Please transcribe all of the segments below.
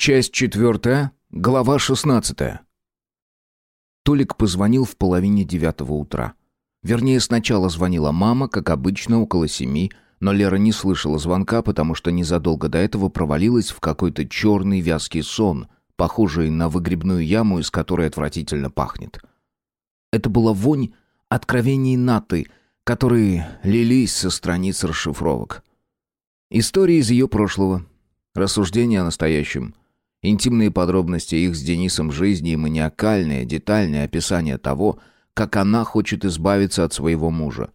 Часть четвертая, глава шестнадцатая. Толик позвонил в половине девятого утра. Вернее, сначала звонила мама, как обычно, около семи, но Лера не слышала звонка, потому что незадолго до этого провалилась в какой-то черный вязкий сон, похожий на выгребную яму, из которой отвратительно пахнет. Это была вонь откровений Наты, которые лились со страниц расшифровок. Истории из ее прошлого, рассуждения о настоящем — Интимные подробности их с Денисом жизни и маниакальное, детальное описание того, как она хочет избавиться от своего мужа.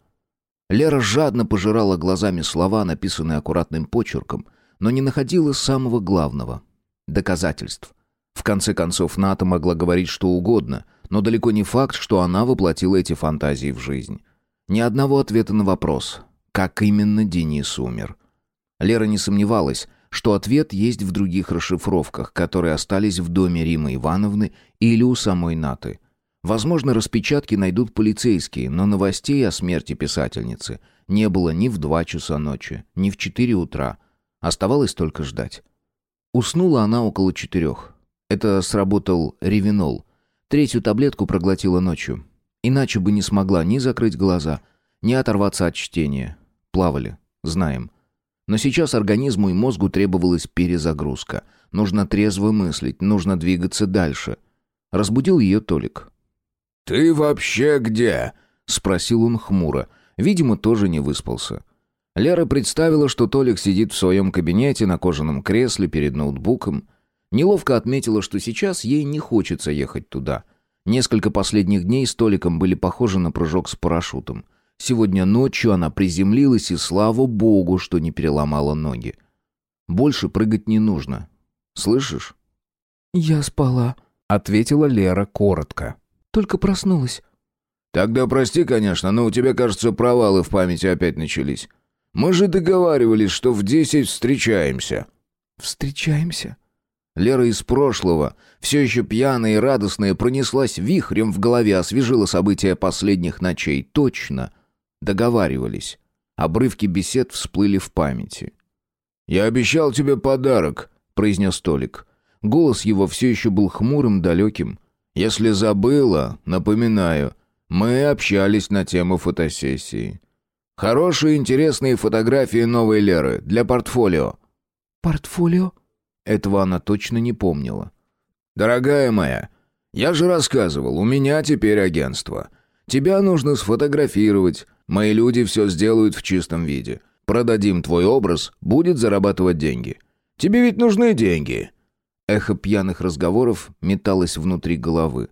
Лера жадно пожирала глазами слова, написанные аккуратным почерком, но не находила самого главного — доказательств. В конце концов, Ната могла говорить что угодно, но далеко не факт, что она воплотила эти фантазии в жизнь. Ни одного ответа на вопрос, как именно Денис умер. Лера не сомневалась, что ответ есть в других расшифровках, которые остались в доме Римы Ивановны или у самой Наты. Возможно, распечатки найдут полицейские, но новостей о смерти писательницы не было ни в два часа ночи, ни в четыре утра. Оставалось только ждать. Уснула она около четырех. Это сработал ревинол. Третью таблетку проглотила ночью. Иначе бы не смогла ни закрыть глаза, ни оторваться от чтения. Плавали, знаем. Но сейчас организму и мозгу требовалась перезагрузка. Нужно трезво мыслить, нужно двигаться дальше. Разбудил ее Толик. «Ты вообще где?» — спросил он хмуро. Видимо, тоже не выспался. Лера представила, что Толик сидит в своем кабинете на кожаном кресле перед ноутбуком. Неловко отметила, что сейчас ей не хочется ехать туда. Несколько последних дней с Толиком были похожи на прыжок с парашютом. Сегодня ночью она приземлилась, и слава богу, что не переломала ноги. Больше прыгать не нужно. Слышишь? «Я спала», — ответила Лера коротко. «Только проснулась». «Тогда прости, конечно, но у тебя, кажется, провалы в памяти опять начались. Мы же договаривались, что в десять встречаемся». «Встречаемся?» Лера из прошлого, все еще пьяная и радостная, пронеслась вихрем в голове, освежила события последних ночей. Точно. Договаривались. Обрывки бесед всплыли в памяти. «Я обещал тебе подарок», — произнес Толик. Голос его все еще был хмурым, далеким. «Если забыла, напоминаю, мы общались на тему фотосессии. Хорошие, интересные фотографии новой Леры для портфолио». «Портфолио?» Этого она точно не помнила. «Дорогая моя, я же рассказывал, у меня теперь агентство. Тебя нужно сфотографировать, Мои люди все сделают в чистом виде. Продадим твой образ, будет зарабатывать деньги. Тебе ведь нужны деньги». Эхо пьяных разговоров металось внутри головы.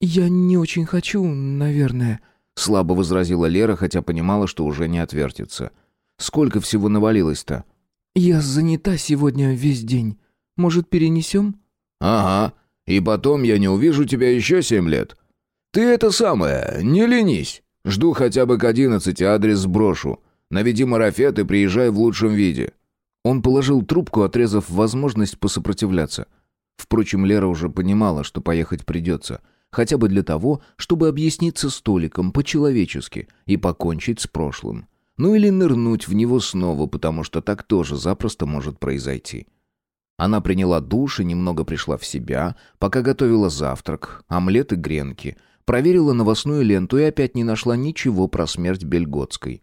«Я не очень хочу, наверное», — слабо возразила Лера, хотя понимала, что уже не отвертится. «Сколько всего навалилось-то?» «Я занята сегодня весь день. Может, перенесем?» «Ага. И потом я не увижу тебя еще семь лет. Ты это самое, не ленись. Жду хотя бы к одиннадцати, адрес сброшу. Наведи марафет и приезжай в лучшем виде». Он положил трубку, отрезав возможность посопротивляться. Впрочем, Лера уже понимала, что поехать придется. Хотя бы для того, чтобы объясниться с Толиком по-человечески и покончить с прошлым. Ну или нырнуть в него снова, потому что так тоже запросто может произойти. Она приняла душ и немного пришла в себя, пока готовила завтрак, омлет и гренки — Проверила новостную ленту и опять не нашла ничего про смерть Бельготской.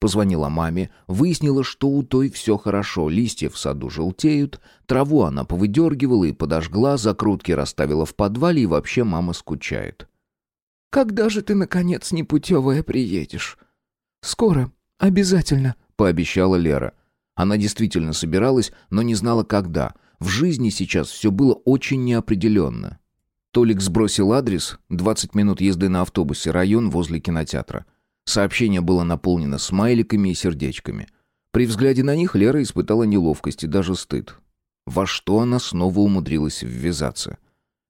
Позвонила маме, выяснила, что у той все хорошо, листья в саду желтеют, траву она повыдергивала и подожгла, закрутки расставила в подвале, и вообще мама скучает. «Когда же ты, наконец, непутевая приедешь?» «Скоро, обязательно», — пообещала Лера. Она действительно собиралась, но не знала, когда. В жизни сейчас все было очень неопределенно. Толик сбросил адрес, 20 минут езды на автобусе, район возле кинотеатра. Сообщение было наполнено смайликами и сердечками. При взгляде на них Лера испытала неловкость и даже стыд. Во что она снова умудрилась ввязаться?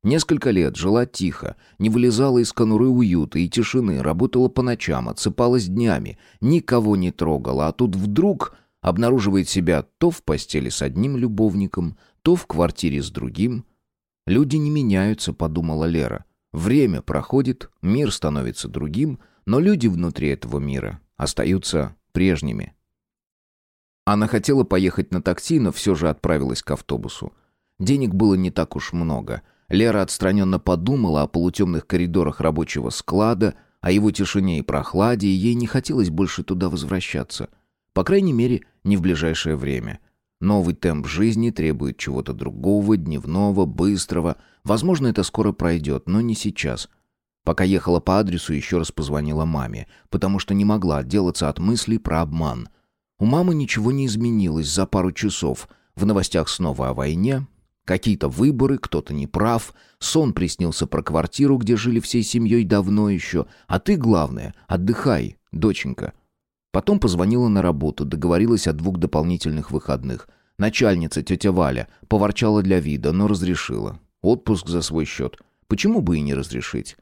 Несколько лет жила тихо, не вылезала из конуры уюта и тишины, работала по ночам, отсыпалась днями, никого не трогала, а тут вдруг обнаруживает себя то в постели с одним любовником, то в квартире с другим – Люди не меняются, подумала Лера. Время проходит, мир становится другим, но люди внутри этого мира остаются прежними. Она хотела поехать на такси, но все же отправилась к автобусу. Денег было не так уж много. Лера отстраненно подумала о полутемных коридорах рабочего склада, о его тишине и прохладе, и ей не хотелось больше туда возвращаться. По крайней мере, не в ближайшее время. Новый темп жизни требует чего-то другого, дневного, быстрого. Возможно, это скоро пройдет, но не сейчас. Пока ехала по адресу, еще раз позвонила маме, потому что не могла отделаться от мыслей про обман. У мамы ничего не изменилось за пару часов. В новостях снова о войне, Какие-то выборы, кто-то не прав. Сон приснился про квартиру, где жили всей семьей давно еще. А ты, главное, отдыхай, доченька. Потом позвонила на работу, договорилась о двух дополнительных выходных. Начальница, тетя Валя, поворчала для вида, но разрешила. Отпуск за свой счет. Почему бы и не разрешить?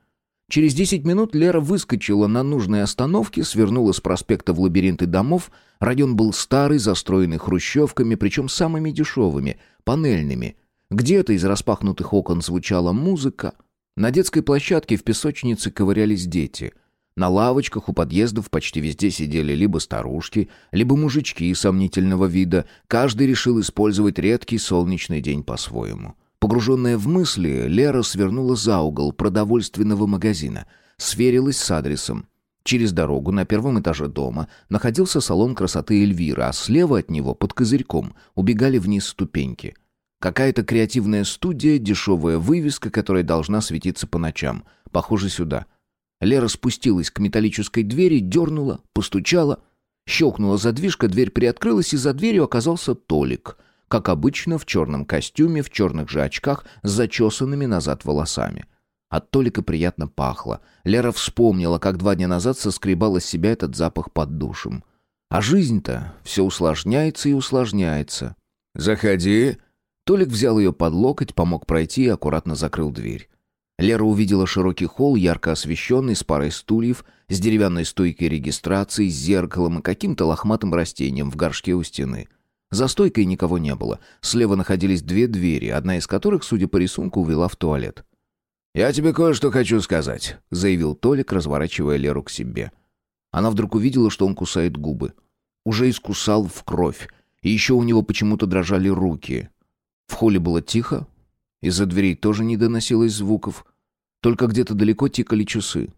Через десять минут Лера выскочила на нужной остановке, свернула с проспекта в лабиринты домов. Район был старый, застроенный хрущевками, причем самыми дешевыми, панельными. Где-то из распахнутых окон звучала музыка. На детской площадке в песочнице ковырялись дети — на лавочках у подъездов почти везде сидели либо старушки, либо мужички сомнительного вида. Каждый решил использовать редкий солнечный день по-своему. Погруженная в мысли, Лера свернула за угол продовольственного магазина, сверилась с адресом. Через дорогу на первом этаже дома находился салон красоты Эльвира, а слева от него, под козырьком, убегали вниз ступеньки. Какая-то креативная студия, дешевая вывеска, которая должна светиться по ночам. Похоже, сюда — Лера спустилась к металлической двери, дернула, постучала. Щелкнула задвижка, дверь приоткрылась, и за дверью оказался Толик. Как обычно, в черном костюме, в черных же очках, с зачесанными назад волосами. От Толика приятно пахло. Лера вспомнила, как два дня назад соскребала с себя этот запах под душем. А жизнь-то все усложняется и усложняется. «Заходи». Толик взял ее под локоть, помог пройти и аккуратно закрыл дверь. Лера увидела широкий холл, ярко освещенный, с парой стульев, с деревянной стойкой регистрации, с зеркалом и каким-то лохматым растением в горшке у стены. За стойкой никого не было. Слева находились две двери, одна из которых, судя по рисунку, увела в туалет. «Я тебе кое-что хочу сказать», — заявил Толик, разворачивая Леру к себе. Она вдруг увидела, что он кусает губы. Уже искусал в кровь, и еще у него почему-то дрожали руки. В холле было тихо, из-за дверей тоже не доносилось звуков. Только где-то далеко тикали часы.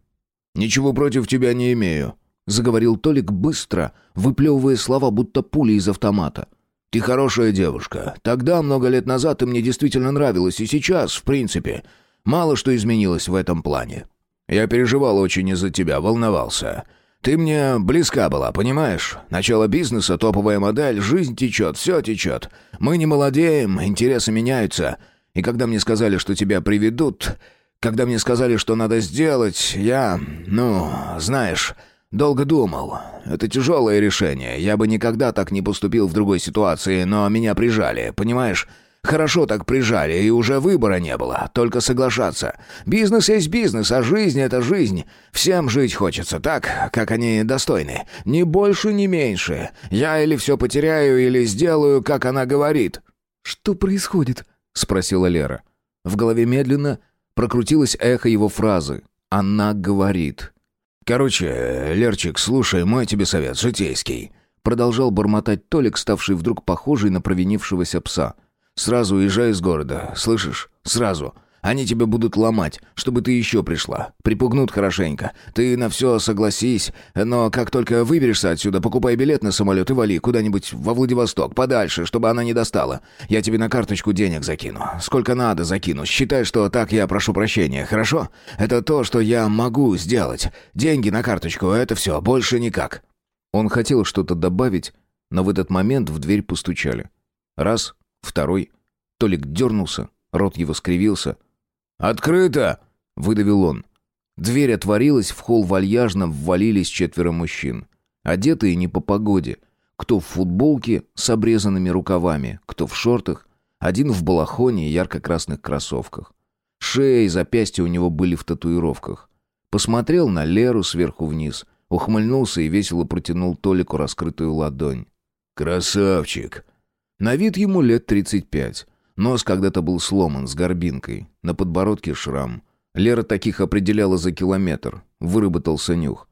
«Ничего против тебя не имею», — заговорил Толик быстро, выплевывая слова, будто пули из автомата. «Ты хорошая девушка. Тогда, много лет назад, ты мне действительно нравилась, и сейчас, в принципе, мало что изменилось в этом плане. Я переживал очень из-за тебя, волновался. Ты мне близка была, понимаешь? Начало бизнеса, топовая модель, жизнь течет, все течет. Мы не молодеем, интересы меняются. И когда мне сказали, что тебя приведут, когда мне сказали, что надо сделать, я, ну, знаешь, долго думал. Это тяжелое решение. Я бы никогда так не поступил в другой ситуации, но меня прижали, понимаешь? Хорошо так прижали, и уже выбора не было, только соглашаться. Бизнес есть бизнес, а жизнь — это жизнь. Всем жить хочется так, как они достойны. Ни больше, ни меньше. Я или все потеряю, или сделаю, как она говорит». «Что происходит?» — спросила Лера. В голове медленно прокрутилось эхо его фразы. «Она говорит». «Короче, Лерчик, слушай, мой тебе совет, житейский». Продолжал бормотать Толик, ставший вдруг похожий на провинившегося пса. «Сразу уезжай из города, слышишь? Сразу. Они тебя будут ломать, чтобы ты еще пришла. Припугнут хорошенько. Ты на все согласись, но как только выберешься отсюда, покупай билет на самолет и вали куда-нибудь во Владивосток, подальше, чтобы она не достала. Я тебе на карточку денег закину. Сколько надо закину. Считай, что так я прошу прощения, хорошо? Это то, что я могу сделать. Деньги на карточку, это все, больше никак». Он хотел что-то добавить, но в этот момент в дверь постучали. Раз, второй. Толик дернулся, рот его скривился — «Открыто!» — выдавил он. Дверь отворилась, в холл вальяжно ввалились четверо мужчин. Одетые не по погоде. Кто в футболке с обрезанными рукавами, кто в шортах, один в балахоне и ярко-красных кроссовках. Шея и запястья у него были в татуировках. Посмотрел на Леру сверху вниз, ухмыльнулся и весело протянул Толику раскрытую ладонь. «Красавчик!» На вид ему лет тридцать пять. Нос когда-то был сломан с горбинкой, на подбородке шрам. Лера таких определяла за километр. Выработался нюх.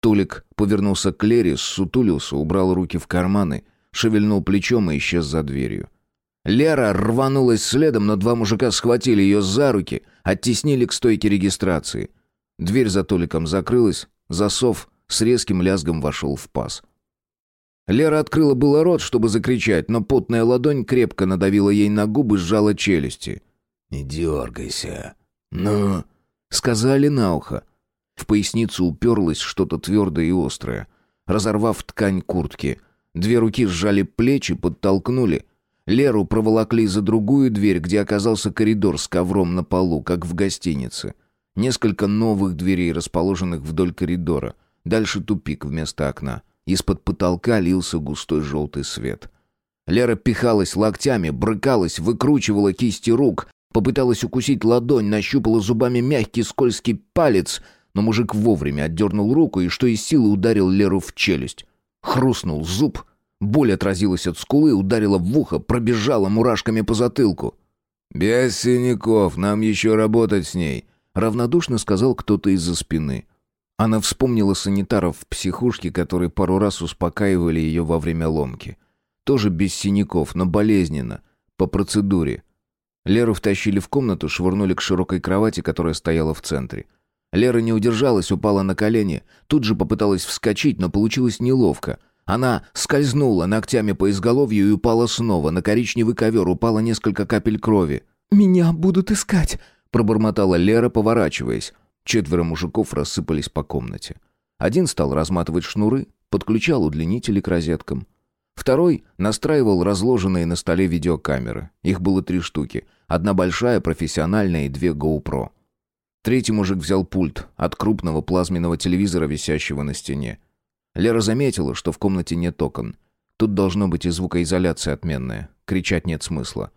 Тулик повернулся к Лере, сутулился, убрал руки в карманы, шевельнул плечом и исчез за дверью. Лера рванулась следом, но два мужика схватили ее за руки, оттеснили к стойке регистрации. Дверь за Толиком закрылась, засов с резким лязгом вошел в паз. Лера открыла было рот, чтобы закричать, но потная ладонь крепко надавила ей на губы, сжала челюсти. «Не дергайся. Ну...» Сказали на ухо. В поясницу уперлось что-то твердое и острое. Разорвав ткань куртки, две руки сжали плечи, подтолкнули. Леру проволокли за другую дверь, где оказался коридор с ковром на полу, как в гостинице. Несколько новых дверей, расположенных вдоль коридора. Дальше тупик вместо окна. Из-под потолка лился густой желтый свет. Лера пихалась локтями, брыкалась, выкручивала кисти рук, попыталась укусить ладонь, нащупала зубами мягкий скользкий палец, но мужик вовремя отдернул руку и что из силы ударил Леру в челюсть. Хрустнул зуб, боль отразилась от скулы, ударила в ухо, пробежала мурашками по затылку. «Без синяков, нам еще работать с ней», — равнодушно сказал кто-то из-за спины. Она вспомнила санитаров в психушке, которые пару раз успокаивали ее во время ломки. Тоже без синяков, но болезненно. По процедуре. Леру втащили в комнату, швырнули к широкой кровати, которая стояла в центре. Лера не удержалась, упала на колени. Тут же попыталась вскочить, но получилось неловко. Она скользнула ногтями по изголовью и упала снова. На коричневый ковер упало несколько капель крови. «Меня будут искать», — пробормотала Лера, поворачиваясь. Четверо мужиков рассыпались по комнате. Один стал разматывать шнуры, подключал удлинители к розеткам. Второй настраивал разложенные на столе видеокамеры. Их было три штуки. Одна большая, профессиональная и две GoPro. Третий мужик взял пульт от крупного плазменного телевизора, висящего на стене. Лера заметила, что в комнате нет окон. Тут должно быть и звукоизоляция отменная. Кричать нет смысла.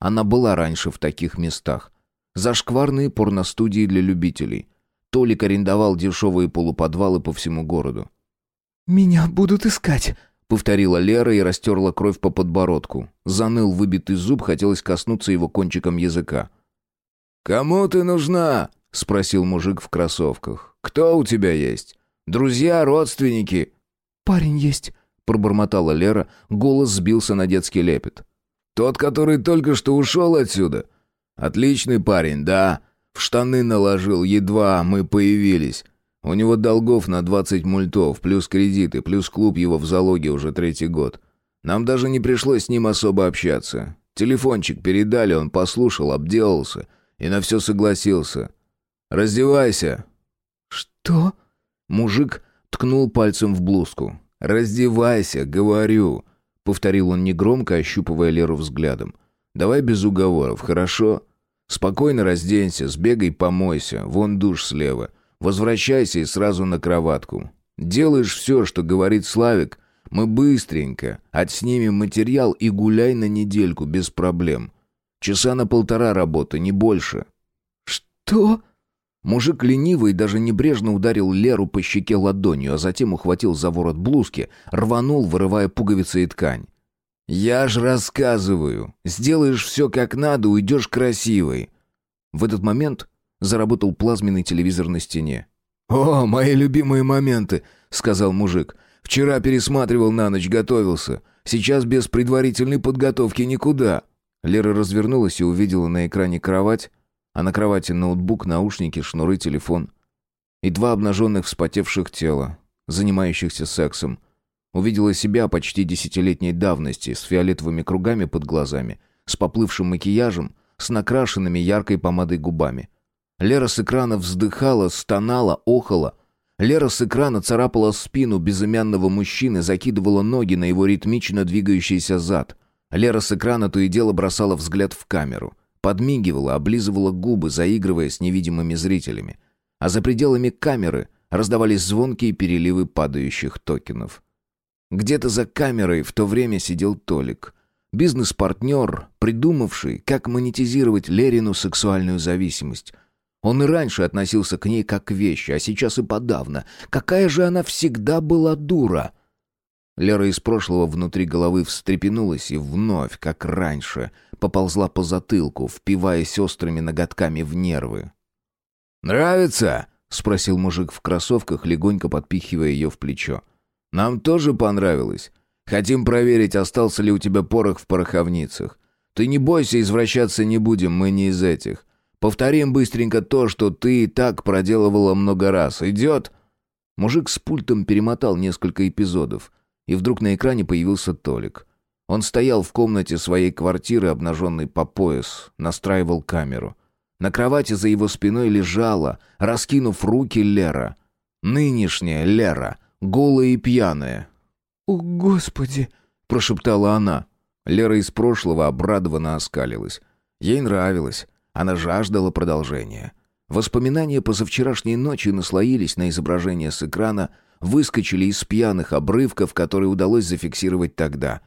Она была раньше в таких местах. Зашкварные порностудии для любителей. Толик арендовал дешевые полуподвалы по всему городу. «Меня будут искать», — повторила Лера и растерла кровь по подбородку. Заныл выбитый зуб, хотелось коснуться его кончиком языка. «Кому ты нужна?» — спросил мужик в кроссовках. «Кто у тебя есть? Друзья, родственники?» «Парень есть», — пробормотала Лера, голос сбился на детский лепет. «Тот, который только что ушел отсюда?» «Отличный парень, да. В штаны наложил, едва мы появились. У него долгов на 20 мультов, плюс кредиты, плюс клуб его в залоге уже третий год. Нам даже не пришлось с ним особо общаться. Телефончик передали, он послушал, обделался и на все согласился. Раздевайся». «Что?» Мужик ткнул пальцем в блузку. «Раздевайся, говорю», — повторил он негромко, ощупывая Леру взглядом. «Давай без уговоров, хорошо? Спокойно разденься, сбегай помойся, вон душ слева. Возвращайся и сразу на кроватку. Делаешь все, что говорит Славик, мы быстренько отснимем материал и гуляй на недельку без проблем. Часа на полтора работы, не больше». «Что?» Мужик ленивый даже небрежно ударил Леру по щеке ладонью, а затем ухватил за ворот блузки, рванул, вырывая пуговицы и ткань. «Я ж рассказываю. Сделаешь все как надо, уйдешь красивой». В этот момент заработал плазменный телевизор на стене. «О, мои любимые моменты», — сказал мужик. «Вчера пересматривал на ночь, готовился. Сейчас без предварительной подготовки никуда». Лера развернулась и увидела на экране кровать, а на кровати ноутбук, наушники, шнуры, телефон. И два обнаженных вспотевших тела, занимающихся сексом — Увидела себя почти десятилетней давности, с фиолетовыми кругами под глазами, с поплывшим макияжем, с накрашенными яркой помадой губами. Лера с экрана вздыхала, стонала, охала. Лера с экрана царапала спину безымянного мужчины, закидывала ноги на его ритмично двигающийся зад. Лера с экрана то и дело бросала взгляд в камеру. Подмигивала, облизывала губы, заигрывая с невидимыми зрителями. А за пределами камеры раздавались звонкие переливы падающих токенов. Где-то за камерой в то время сидел Толик. Бизнес-партнер, придумавший, как монетизировать Лерину сексуальную зависимость. Он и раньше относился к ней как к вещи, а сейчас и подавно. Какая же она всегда была дура! Лера из прошлого внутри головы встрепенулась и вновь, как раньше, поползла по затылку, впиваясь острыми ноготками в нервы. «Нравится?» — спросил мужик в кроссовках, легонько подпихивая ее в плечо. Нам тоже понравилось. Хотим проверить, остался ли у тебя порох в пороховницах. Ты не бойся, извращаться не будем, мы не из этих. Повторим быстренько то, что ты и так проделывала много раз. Идет?» Мужик с пультом перемотал несколько эпизодов, и вдруг на экране появился Толик. Он стоял в комнате своей квартиры, обнаженный по пояс, настраивал камеру. На кровати за его спиной лежала, раскинув руки, Лера. Нынешняя Лера, голая и пьяная. «О, Господи!» — прошептала она. Лера из прошлого обрадованно оскалилась. Ей нравилось. Она жаждала продолжения. Воспоминания позавчерашней ночи наслоились на изображение с экрана, выскочили из пьяных обрывков, которые удалось зафиксировать тогда.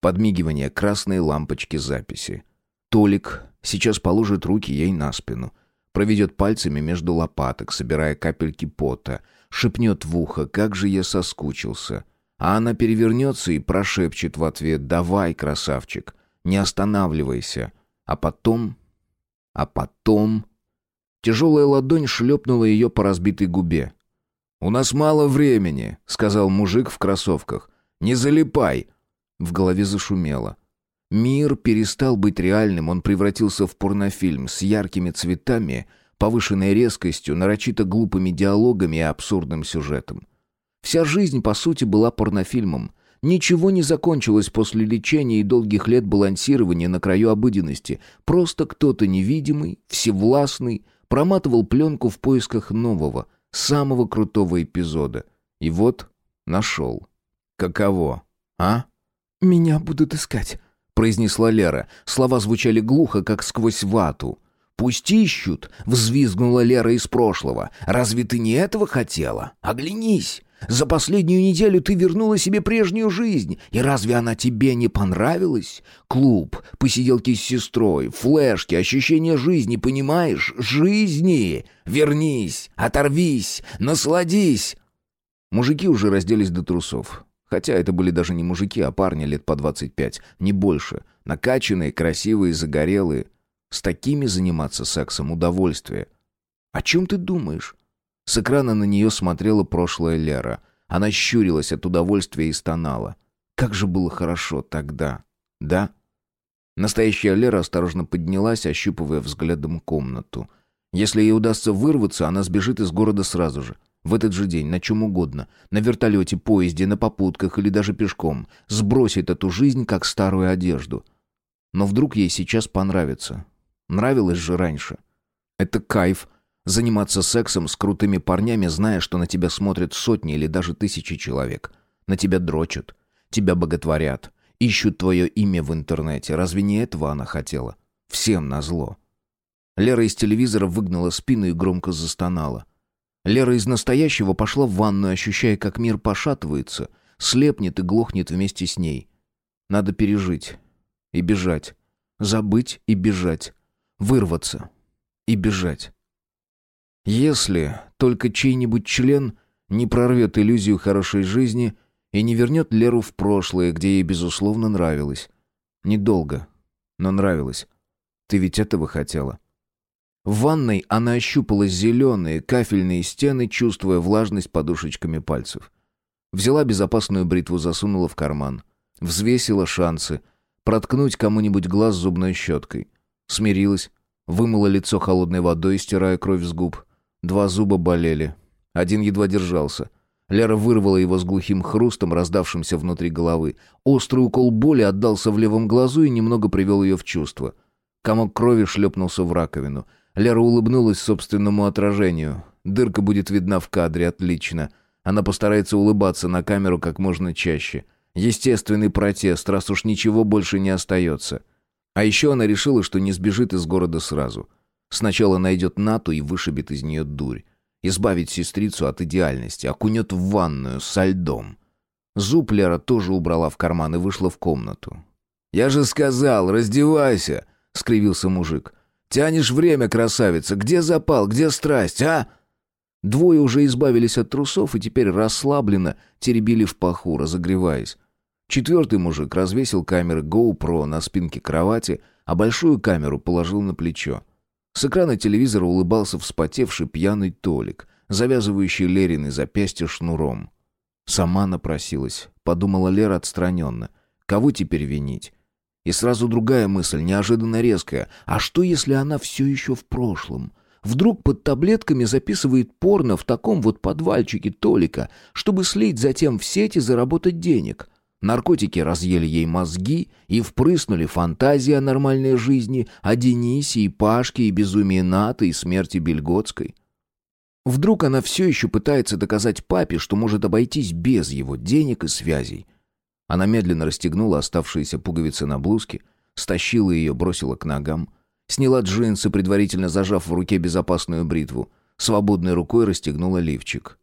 Подмигивание красной лампочки записи. Толик сейчас положит руки ей на спину, проведет пальцами между лопаток, собирая капельки пота, шепнет в ухо «Как же я соскучился!» А она перевернется и прошепчет в ответ «Давай, красавчик, не останавливайся!» А потом... А потом... Тяжелая ладонь шлепнула ее по разбитой губе. «У нас мало времени», — сказал мужик в кроссовках. «Не залипай!» В голове зашумело. Мир перестал быть реальным, он превратился в порнофильм с яркими цветами, повышенной резкостью, нарочито глупыми диалогами и абсурдным сюжетом. Вся жизнь, по сути, была порнофильмом. Ничего не закончилось после лечения и долгих лет балансирования на краю обыденности. Просто кто-то невидимый, всевластный, проматывал пленку в поисках нового, самого крутого эпизода. И вот нашел. Каково, а? «Меня будут искать», — произнесла Лера. Слова звучали глухо, как сквозь вату. «Пусть ищут!» — взвизгнула Лера из прошлого. «Разве ты не этого хотела? Оглянись! За последнюю неделю ты вернула себе прежнюю жизнь, и разве она тебе не понравилась? Клуб, посиделки с сестрой, флешки, ощущение жизни, понимаешь? Жизни! Вернись, оторвись, насладись!» Мужики уже разделись до трусов. Хотя это были даже не мужики, а парни лет по 25, не больше. Накачанные, красивые, загорелые. С такими заниматься сексом удовольствие. О чем ты думаешь? С экрана на нее смотрела прошлая Лера. Она щурилась от удовольствия и стонала. Как же было хорошо тогда, да? Настоящая Лера осторожно поднялась, ощупывая взглядом комнату. Если ей удастся вырваться, она сбежит из города сразу же. В этот же день, на чем угодно. На вертолете, поезде, на попутках или даже пешком. Сбросит эту жизнь, как старую одежду. Но вдруг ей сейчас понравится. Нравилось же раньше. Это кайф Заниматься сексом с крутыми парнями, зная, что на тебя смотрят сотни или даже тысячи человек. На тебя дрочат, тебя боготворят, ищут твое имя в интернете. Разве не этого она хотела? Всем назло. Лера из телевизора выгнала спину и громко застонала. Лера из настоящего пошла в ванную, ощущая, как мир пошатывается, слепнет и глохнет вместе с ней. Надо пережить и бежать, забыть и бежать, вырваться и бежать. Если только чей-нибудь член не прорвет иллюзию хорошей жизни и не вернет Леру в прошлое, где ей, безусловно, нравилось. Недолго, но нравилось. Ты ведь этого хотела. В ванной она ощупала зеленые кафельные стены, чувствуя влажность подушечками пальцев. Взяла безопасную бритву, засунула в карман. Взвесила шансы. Проткнуть кому-нибудь глаз зубной щеткой. Смирилась. Вымыла лицо холодной водой, стирая кровь с губ. Два зуба болели. Один едва держался. Лера вырвала его с глухим хрустом, раздавшимся внутри головы. Острый укол боли отдался в левом глазу и немного привел ее в чувство. Комок крови шлепнулся в раковину. Лера улыбнулась собственному отражению. Дырка будет видна в кадре, отлично. Она постарается улыбаться на камеру как можно чаще. Естественный протест, раз уж ничего больше не остается. А еще она решила, что не сбежит из города сразу. Сначала найдет Нату и вышибет из нее дурь. Избавить сестрицу от идеальности, окунет в ванную со льдом. Зуб Лера тоже убрала в карман и вышла в комнату. «Я же сказал, раздевайся!» — скривился мужик. «Тянешь время, красавица! Где запал, где страсть, а?» Двое уже избавились от трусов и теперь расслабленно теребили в паху, разогреваясь. Четвертый мужик развесил камеры GoPro на спинке кровати, а большую камеру положил на плечо. С экрана телевизора улыбался вспотевший пьяный Толик, завязывающий Лерины запястье шнуром. Сама напросилась, подумала Лера отстраненно. Кого теперь винить? И сразу другая мысль, неожиданно резкая. А что, если она все еще в прошлом? Вдруг под таблетками записывает порно в таком вот подвальчике Толика, чтобы слить затем в сеть и заработать денег. Наркотики разъели ей мозги и впрыснули фантазии о нормальной жизни, о Денисе и Пашке и безумии Ната и смерти Бельготской. Вдруг она все еще пытается доказать папе, что может обойтись без его денег и связей. Она медленно расстегнула оставшиеся пуговицы на блузке, стащила ее, бросила к ногам, сняла джинсы, предварительно зажав в руке безопасную бритву, свободной рукой расстегнула лифчик.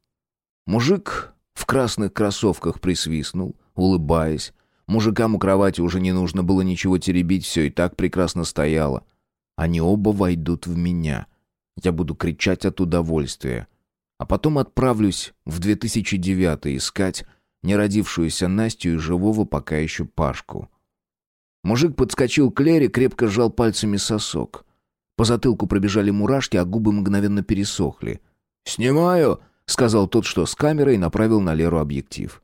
Мужик в красных кроссовках присвистнул, улыбаясь. Мужикам у кровати уже не нужно было ничего теребить, все и так прекрасно стояло. Они оба войдут в меня. Я буду кричать от удовольствия. А потом отправлюсь в 2009 искать неродившуюся Настю и живого пока еще Пашку. Мужик подскочил к Лере, крепко сжал пальцами сосок. По затылку пробежали мурашки, а губы мгновенно пересохли. «Снимаю!» — сказал тот, что с камерой, направил на Леру объектив.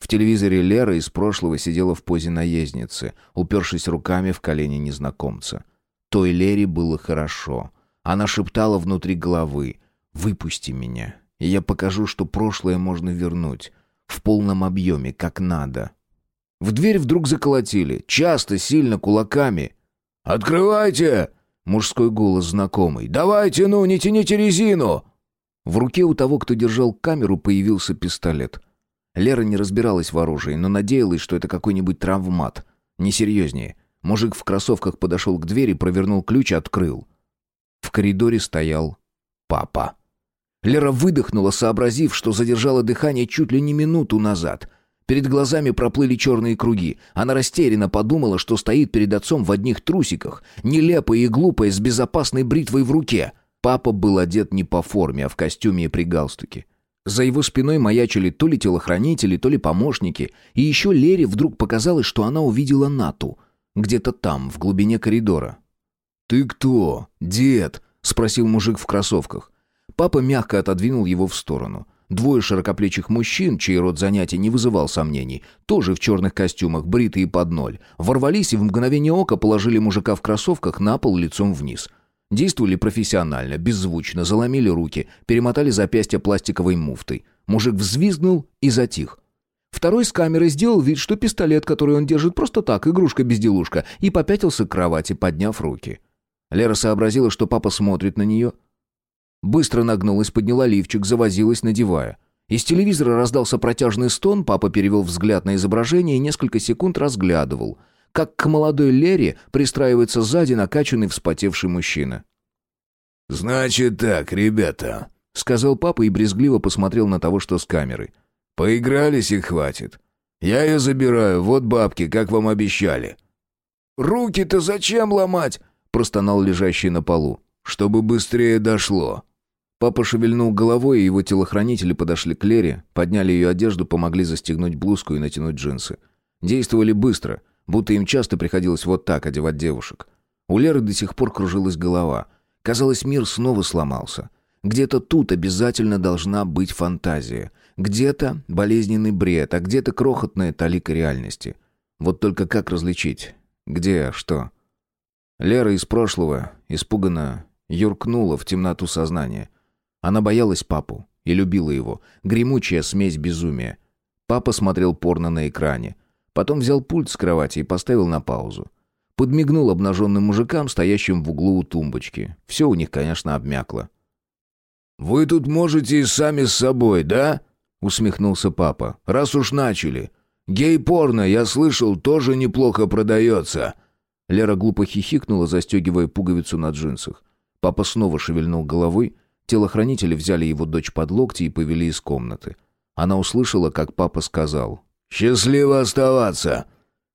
В телевизоре Лера из прошлого сидела в позе наездницы, упершись руками в колени незнакомца. Той Лере было хорошо. Она шептала внутри головы «Выпусти меня, и я покажу, что прошлое можно вернуть в полном объеме, как надо. В дверь вдруг заколотили, часто, сильно, кулаками. «Открывайте!» — мужской голос знакомый. «Давайте, ну, не тяните резину!» В руке у того, кто держал камеру, появился пистолет. Лера не разбиралась в оружии, но надеялась, что это какой-нибудь травмат. Несерьезнее. Мужик в кроссовках подошел к двери, провернул ключ, открыл. В коридоре стоял папа. Лера выдохнула, сообразив, что задержала дыхание чуть ли не минуту назад. Перед глазами проплыли черные круги. Она растерянно подумала, что стоит перед отцом в одних трусиках, нелепая и глупая, с безопасной бритвой в руке. Папа был одет не по форме, а в костюме и при галстуке. За его спиной маячили то ли телохранители, то ли помощники, и еще Лере вдруг показалось, что она увидела Нату, где-то там, в глубине коридора. «Ты кто, дед?» — спросил мужик в кроссовках. Папа мягко отодвинул его в сторону. Двое широкоплечих мужчин, чей род занятий не вызывал сомнений, тоже в черных костюмах, бритые под ноль, ворвались и в мгновение ока положили мужика в кроссовках на пол лицом вниз. Действовали профессионально, беззвучно, заломили руки, перемотали запястья пластиковой муфтой. Мужик взвизгнул и затих. Второй с камерой сделал вид, что пистолет, который он держит просто так, игрушка-безделушка, и попятился к кровати, подняв руки. Лера сообразила, что папа смотрит на нее, Быстро нагнулась, подняла лифчик, завозилась, надевая. Из телевизора раздался протяжный стон, папа перевел взгляд на изображение и несколько секунд разглядывал, как к молодой Лере пристраивается сзади накачанный вспотевший мужчина. «Значит так, ребята», — сказал папа и брезгливо посмотрел на того, что с камерой. «Поигрались и хватит. Я ее забираю, вот бабки, как вам обещали». «Руки-то зачем ломать?» — простонал лежащий на полу. «Чтобы быстрее дошло», Папа шевельнул головой, и его телохранители подошли к Лере, подняли ее одежду, помогли застегнуть блузку и натянуть джинсы. Действовали быстро, будто им часто приходилось вот так одевать девушек. У Леры до сих пор кружилась голова. Казалось, мир снова сломался. Где-то тут обязательно должна быть фантазия. Где-то болезненный бред, а где-то крохотная талика реальности. Вот только как различить? Где, что? Лера из прошлого, испуганно, юркнула в темноту сознания — она боялась папу и любила его. Гремучая смесь безумия. Папа смотрел порно на экране. Потом взял пульт с кровати и поставил на паузу. Подмигнул обнаженным мужикам, стоящим в углу у тумбочки. Все у них, конечно, обмякло. «Вы тут можете и сами с собой, да?» — усмехнулся папа. «Раз уж начали. Гей-порно, я слышал, тоже неплохо продается». Лера глупо хихикнула, застегивая пуговицу на джинсах. Папа снова шевельнул головой, Телохранители взяли его дочь под локти и повели из комнаты. Она услышала, как папа сказал «Счастливо оставаться!»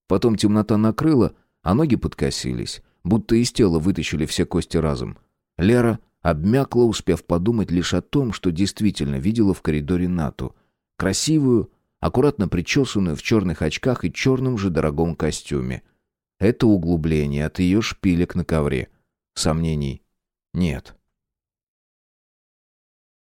Потом темнота накрыла, а ноги подкосились, будто из тела вытащили все кости разом. Лера обмякла, успев подумать лишь о том, что действительно видела в коридоре Нату. Красивую, аккуратно причесанную в черных очках и черном же дорогом костюме. Это углубление от ее шпилек на ковре. Сомнений нет.